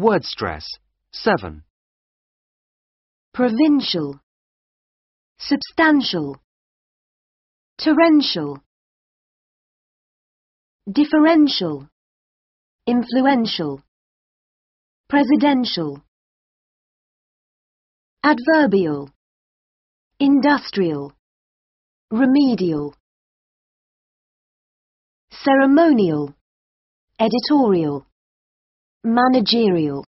Word stress. 7. provincial, substantial, torrential, differential, influential, presidential, adverbial, industrial, remedial, ceremonial, editorial, managerial.